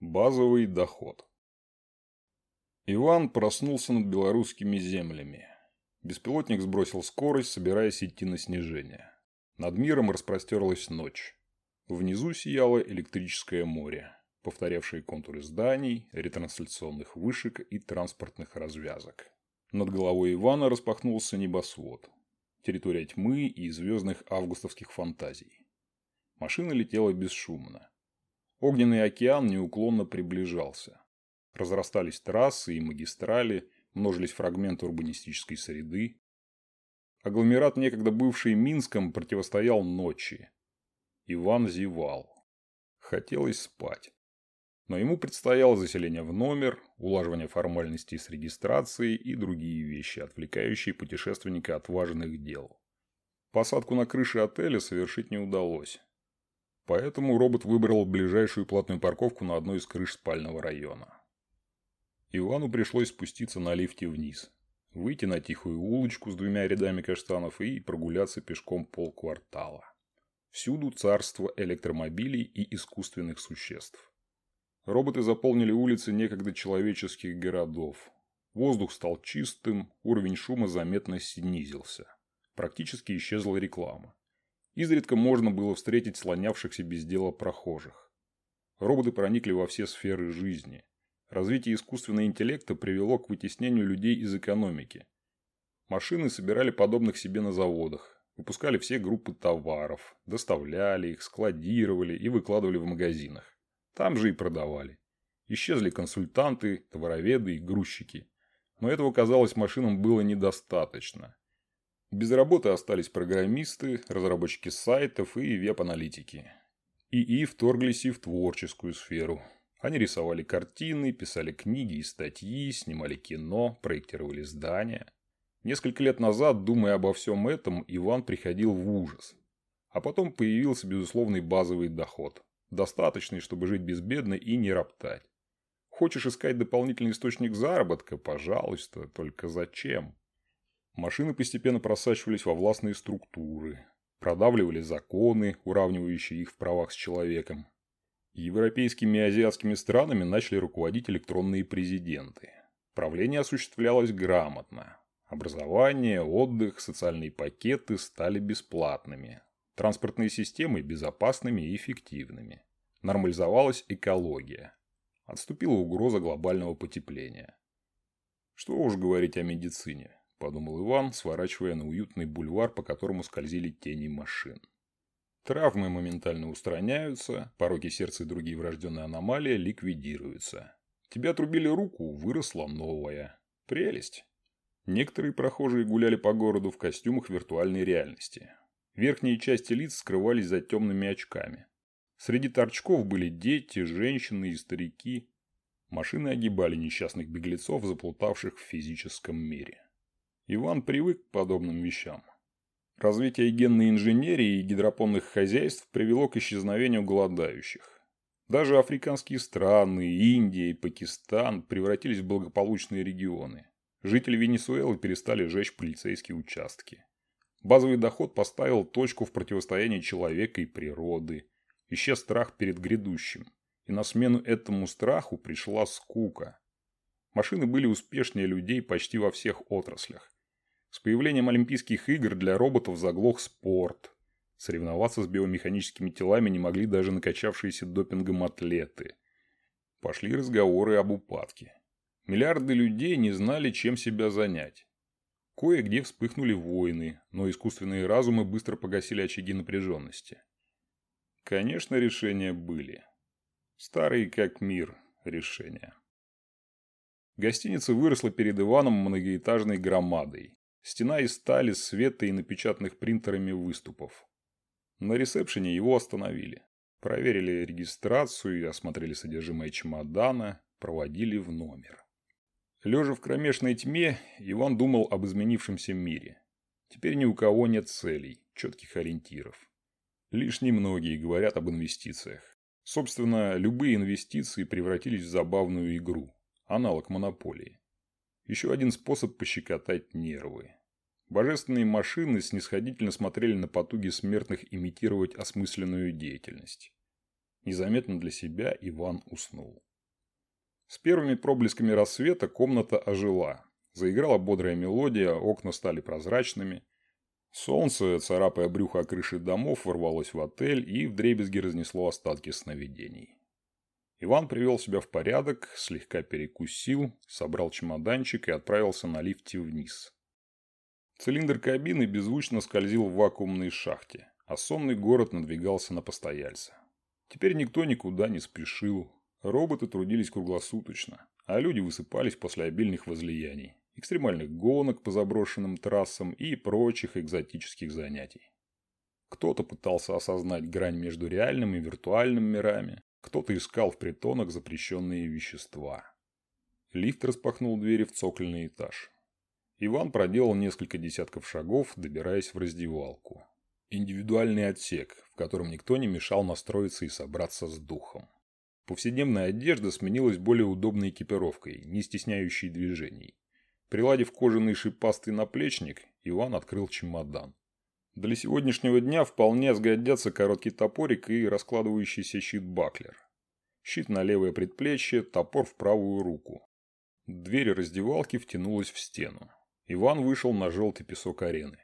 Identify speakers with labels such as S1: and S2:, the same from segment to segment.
S1: Базовый доход. Иван проснулся над белорусскими землями. Беспилотник сбросил скорость, собираясь идти на снижение. Над миром распростерлась ночь. Внизу сияло электрическое море, повторявшее контуры зданий, ретрансляционных вышек и транспортных развязок. Над головой Ивана распахнулся небосвод. Территория тьмы и звездных августовских фантазий. Машина летела бесшумно. Огненный океан неуклонно приближался. Разрастались трассы и магистрали, множились фрагменты урбанистической среды. Агломерат, некогда бывший Минском, противостоял ночи. Иван зевал. Хотелось спать. Но ему предстояло заселение в номер, улаживание формальностей с регистрацией и другие вещи, отвлекающие путешественника от важных дел. Посадку на крыше отеля совершить не удалось. Поэтому робот выбрал ближайшую платную парковку на одной из крыш спального района. Ивану пришлось спуститься на лифте вниз, выйти на тихую улочку с двумя рядами каштанов и прогуляться пешком полквартала. Всюду царство электромобилей и искусственных существ. Роботы заполнили улицы некогда человеческих городов. Воздух стал чистым, уровень шума заметно снизился. Практически исчезла реклама. Изредка можно было встретить слонявшихся без дела прохожих. Роботы проникли во все сферы жизни. Развитие искусственного интеллекта привело к вытеснению людей из экономики. Машины собирали подобных себе на заводах, выпускали все группы товаров, доставляли их, складировали и выкладывали в магазинах. Там же и продавали. Исчезли консультанты, товароведы и грузчики. Но этого, казалось, машинам было недостаточно. Без работы остались программисты, разработчики сайтов и веб-аналитики. ИИ вторглись и в творческую сферу. Они рисовали картины, писали книги и статьи, снимали кино, проектировали здания. Несколько лет назад, думая обо всем этом, Иван приходил в ужас. А потом появился безусловный базовый доход. Достаточный, чтобы жить безбедно и не роптать. Хочешь искать дополнительный источник заработка? Пожалуйста, только зачем? Машины постепенно просачивались во властные структуры, продавливали законы, уравнивающие их в правах с человеком. Европейскими и азиатскими странами начали руководить электронные президенты. Правление осуществлялось грамотно. Образование, отдых, социальные пакеты стали бесплатными. Транспортные системы безопасными и эффективными. Нормализовалась экология. Отступила угроза глобального потепления. Что уж говорить о медицине подумал Иван, сворачивая на уютный бульвар, по которому скользили тени машин. Травмы моментально устраняются, пороки сердца и другие врожденные аномалии ликвидируются. Тебя отрубили руку, выросла новая. Прелесть. Некоторые прохожие гуляли по городу в костюмах виртуальной реальности. Верхние части лиц скрывались за темными очками. Среди торчков были дети, женщины и старики. Машины огибали несчастных беглецов, заплутавших в физическом мире. Иван привык к подобным вещам. Развитие генной инженерии и гидропонных хозяйств привело к исчезновению голодающих. Даже африканские страны, Индия и Пакистан превратились в благополучные регионы. Жители Венесуэлы перестали жечь полицейские участки. Базовый доход поставил точку в противостоянии человека и природы. Исчез страх перед грядущим. И на смену этому страху пришла скука. Машины были успешнее людей почти во всех отраслях. С появлением Олимпийских игр для роботов заглох спорт. Соревноваться с биомеханическими телами не могли даже накачавшиеся допингом атлеты. Пошли разговоры об упадке. Миллиарды людей не знали, чем себя занять. Кое-где вспыхнули войны, но искусственные разумы быстро погасили очаги напряженности. Конечно, решения были. Старые как мир решения. Гостиница выросла перед Иваном многоэтажной громадой. Стена из стали, света и напечатанных принтерами выступов. На ресепшене его остановили. Проверили регистрацию и осмотрели содержимое чемодана, проводили в номер. Лежа в кромешной тьме, Иван думал об изменившемся мире. Теперь ни у кого нет целей, четких ориентиров. Лишь немногие говорят об инвестициях. Собственно, любые инвестиции превратились в забавную игру, аналог монополии. Еще один способ пощекотать нервы. Божественные машины снисходительно смотрели на потуги смертных имитировать осмысленную деятельность. Незаметно для себя Иван уснул. С первыми проблесками рассвета комната ожила. Заиграла бодрая мелодия, окна стали прозрачными. Солнце, царапая брюхо о крыши домов, ворвалось в отель и вдребезги разнесло остатки сновидений. Иван привел себя в порядок, слегка перекусил, собрал чемоданчик и отправился на лифте вниз. Цилиндр кабины беззвучно скользил в вакуумной шахте, а сонный город надвигался на постояльца. Теперь никто никуда не спешил, роботы трудились круглосуточно, а люди высыпались после обильных возлияний экстремальных гонок по заброшенным трассам и прочих экзотических занятий. Кто-то пытался осознать грань между реальным и виртуальным мирами, кто-то искал в притонах запрещенные вещества. Лифт распахнул двери в цокольный этаж. Иван проделал несколько десятков шагов, добираясь в раздевалку. Индивидуальный отсек, в котором никто не мешал настроиться и собраться с духом. Повседневная одежда сменилась более удобной экипировкой, не стесняющей движений. Приладив кожаный шипастый наплечник, Иван открыл чемодан. Для сегодняшнего дня вполне сгодятся короткий топорик и раскладывающийся щит-баклер. Щит на левое предплечье, топор в правую руку. Дверь раздевалки втянулась в стену. Иван вышел на желтый песок арены.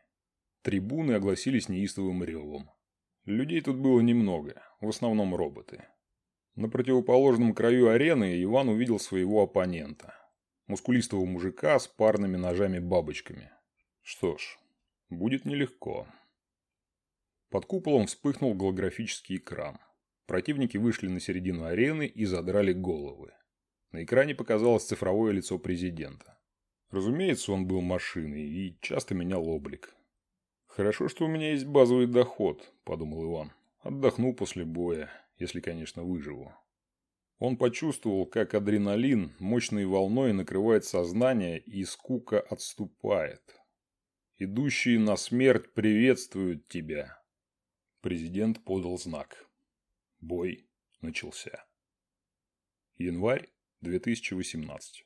S1: Трибуны огласились неистовым ревом. Людей тут было немного, в основном роботы. На противоположном краю арены Иван увидел своего оппонента – мускулистого мужика с парными ножами-бабочками. Что ж, будет нелегко. Под куполом вспыхнул голографический экран. Противники вышли на середину арены и задрали головы. На экране показалось цифровое лицо президента. Разумеется, он был машиной и часто менял облик. «Хорошо, что у меня есть базовый доход», – подумал Иван. «Отдохну после боя, если, конечно, выживу». Он почувствовал, как адреналин мощной волной накрывает сознание и скука отступает. Идущие на смерть приветствуют тебя. Президент подал знак. Бой начался. Январь 2018